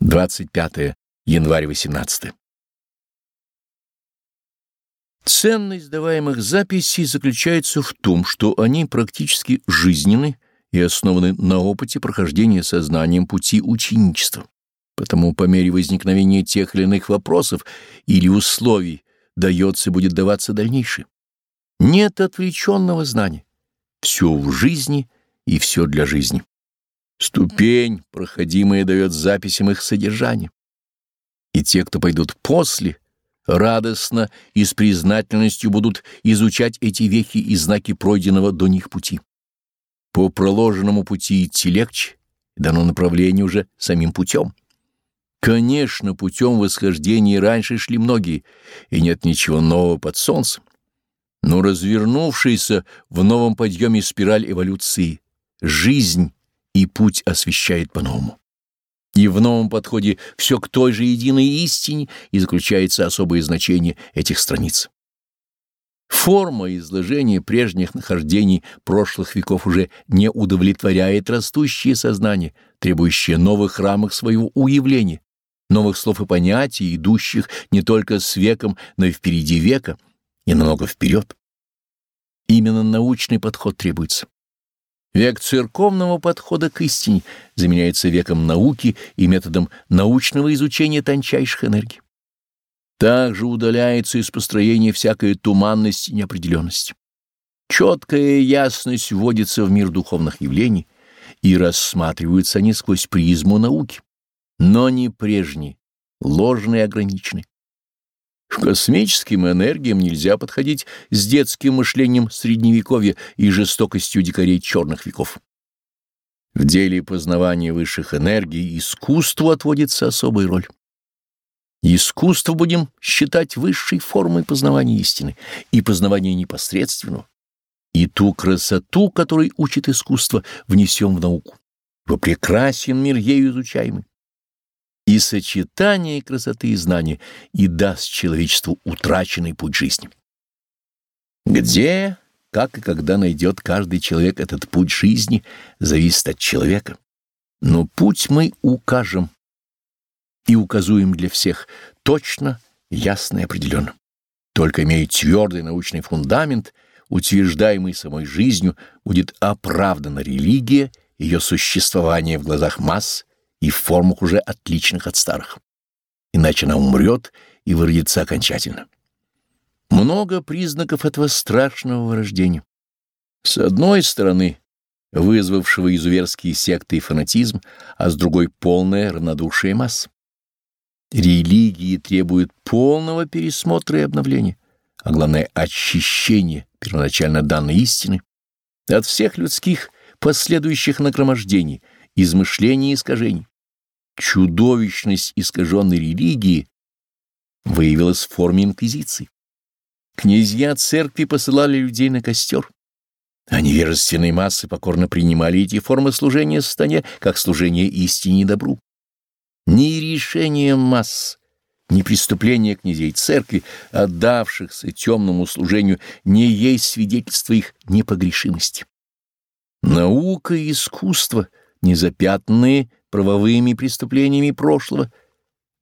25 январь 18 Ценность даваемых записей заключается в том, что они практически жизненны и основаны на опыте прохождения сознанием пути ученичества. Потому по мере возникновения тех или иных вопросов или условий дается и будет даваться дальнейшее. Нет отвлеченного знания. Все в жизни и все для жизни. Ступень, проходимая, дает записям их содержание. И те, кто пойдут после, радостно и с признательностью будут изучать эти вехи и знаки пройденного до них пути. По проложенному пути идти легче, дано направление уже самим путем. Конечно, путем восхождения раньше шли многие, и нет ничего нового под солнцем. Но развернувшаяся в новом подъеме спираль эволюции, жизнь и путь освещает по-новому. И в новом подходе все к той же единой истине и заключается особое значение этих страниц. Форма изложения прежних нахождений прошлых веков уже не удовлетворяет растущее сознание, требующее новых рамок своего уявления, новых слов и понятий, идущих не только с веком, но и впереди века, и намного вперед. Именно научный подход требуется. Век церковного подхода к истине заменяется веком науки и методом научного изучения тончайших энергий. Также удаляется из построения всякая туманность и неопределенность. Четкая ясность вводится в мир духовных явлений, и рассматриваются они сквозь призму науки, но не прежние, ложные и ограниченные. К космическим энергиям нельзя подходить с детским мышлением средневековья и жестокостью дикарей черных веков. В деле познавания высших энергий искусству отводится особая роль. Искусство будем считать высшей формой познавания истины и познавания непосредственного. И ту красоту, которой учит искусство, внесем в науку. Во прекрасен мир ею изучаемый и сочетание красоты и знания и даст человечеству утраченный путь жизни. Где, как и когда найдет каждый человек этот путь жизни, зависит от человека. Но путь мы укажем и указуем для всех точно, ясно и определенно. Только имея твердый научный фундамент, утверждаемый самой жизнью, будет оправдана религия, ее существование в глазах масс и в формах уже отличных от старых. Иначе она умрет и выродится окончательно. Много признаков этого страшного вырождения. С одной стороны, вызвавшего изуверские секты и фанатизм, а с другой — полное равнодушие масс. Религии требуют полного пересмотра и обновления, а главное — очищения первоначально данной истины от всех людских последующих нагромождений, измышлений и искажений чудовищность искаженной религии выявилась в форме инквизиции. Князья церкви посылали людей на костер, а невежественные массы покорно принимали эти формы служения сатане, как служение истине и добру. Ни решение масс, ни преступления князей церкви, отдавшихся темному служению, не есть свидетельство их непогрешимости. Наука и искусство, незапятнанные правовыми преступлениями прошлого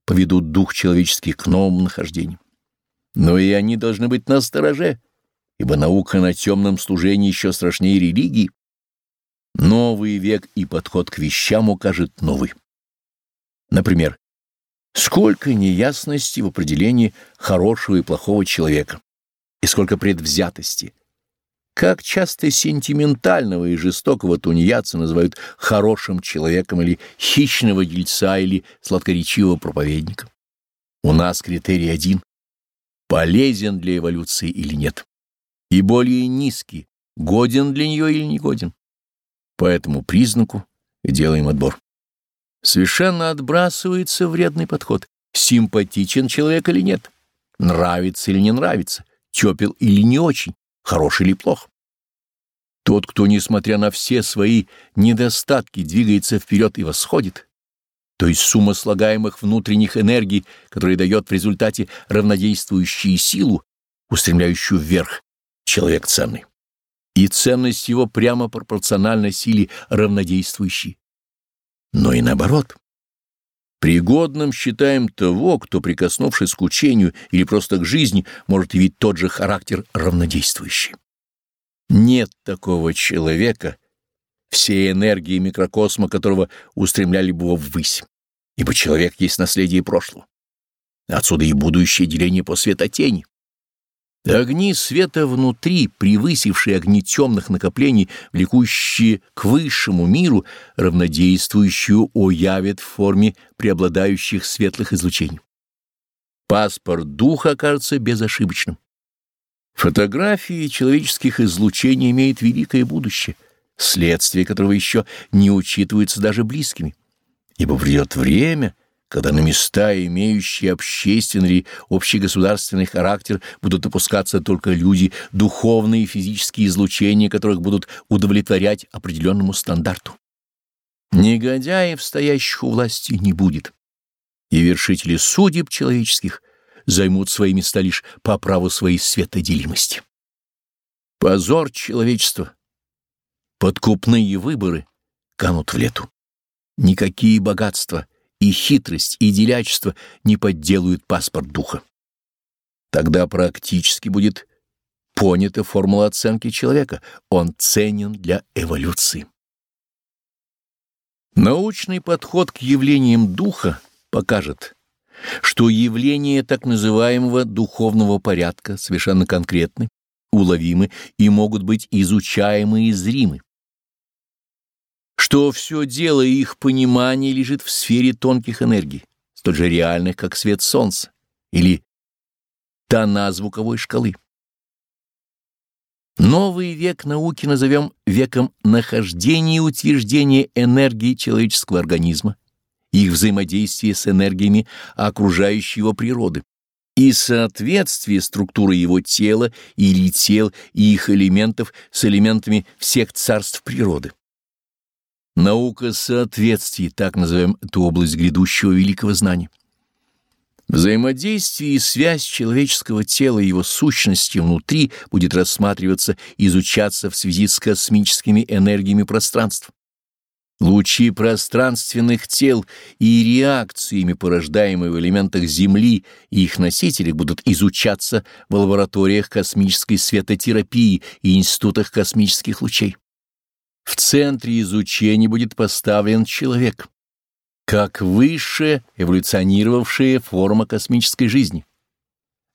поведут дух человеческий к новым нахождениям. Но и они должны быть на стороже, ибо наука на темном служении еще страшнее религии. Новый век и подход к вещам укажет новый. Например, сколько неясности в определении хорошего и плохого человека, и сколько предвзятости, как часто сентиментального и жестокого тунеядца называют хорошим человеком или хищного дельца или сладкоречивого проповедника. У нас критерий один — полезен для эволюции или нет, и более низкий, годен для нее или не годен. По этому признаку делаем отбор. Совершенно отбрасывается вредный подход, симпатичен человек или нет, нравится или не нравится, тепел или не очень хорош или плох. Тот, кто, несмотря на все свои недостатки, двигается вперед и восходит, то есть сумма слагаемых внутренних энергий, которые дает в результате равнодействующую силу, устремляющую вверх, человек ценный. И ценность его прямо пропорциональна силе равнодействующей. Но и наоборот. Пригодным считаем того, кто, прикоснувшись к учению или просто к жизни, может явить тот же характер равнодействующий. Нет такого человека, все энергии микрокосма которого устремляли бы ввысь, ибо человек есть наследие прошлого. Отсюда и будущее деление по светотени. Огни света внутри, превысившие огни темных накоплений, влекущие к высшему миру, равнодействующую оявят в форме преобладающих светлых излучений. Паспорт духа окажется безошибочным. Фотографии человеческих излучений имеют великое будущее, следствие которого еще не учитывается даже близкими. Ибо придет время, когда на места, имеющие общественный или общегосударственный характер, будут опускаться только люди, духовные и физические излучения которых будут удовлетворять определенному стандарту. Негодяев, стоящих у власти, не будет, и вершители судеб человеческих займут свои места лишь по праву своей светоделимости. Позор человечества, подкупные выборы канут в лету. Никакие богатства и хитрость, и делячество не подделают паспорт духа. Тогда практически будет понята формула оценки человека. Он ценен для эволюции. Научный подход к явлениям духа покажет, что явления так называемого духовного порядка совершенно конкретны, уловимы и могут быть изучаемы и зримы. Что все дело их понимания лежит в сфере тонких энергий, столь же реальных, как свет солнца, или тона звуковой шкалы. Новый век науки назовем веком нахождения и утверждения энергии человеческого организма, их взаимодействие с энергиями окружающей его природы и соответствие структуры его тела или тел и их элементов с элементами всех царств природы. Наука соответствий, так назовем эту область грядущего великого знания. Взаимодействие и связь человеческого тела и его сущности внутри будет рассматриваться и изучаться в связи с космическими энергиями пространства. Лучи пространственных тел и реакциями, порождаемые в элементах Земли и их носителях, будут изучаться в лабораториях космической светотерапии и институтах космических лучей. В центре изучения будет поставлен человек, как высшая эволюционировавшая форма космической жизни,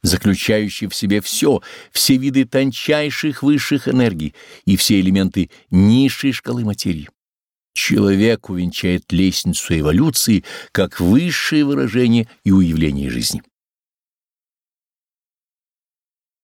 заключающая в себе все, все виды тончайших высших энергий и все элементы низшей шкалы материи. Человек увенчает лестницу эволюции как высшее выражение и уявление жизни.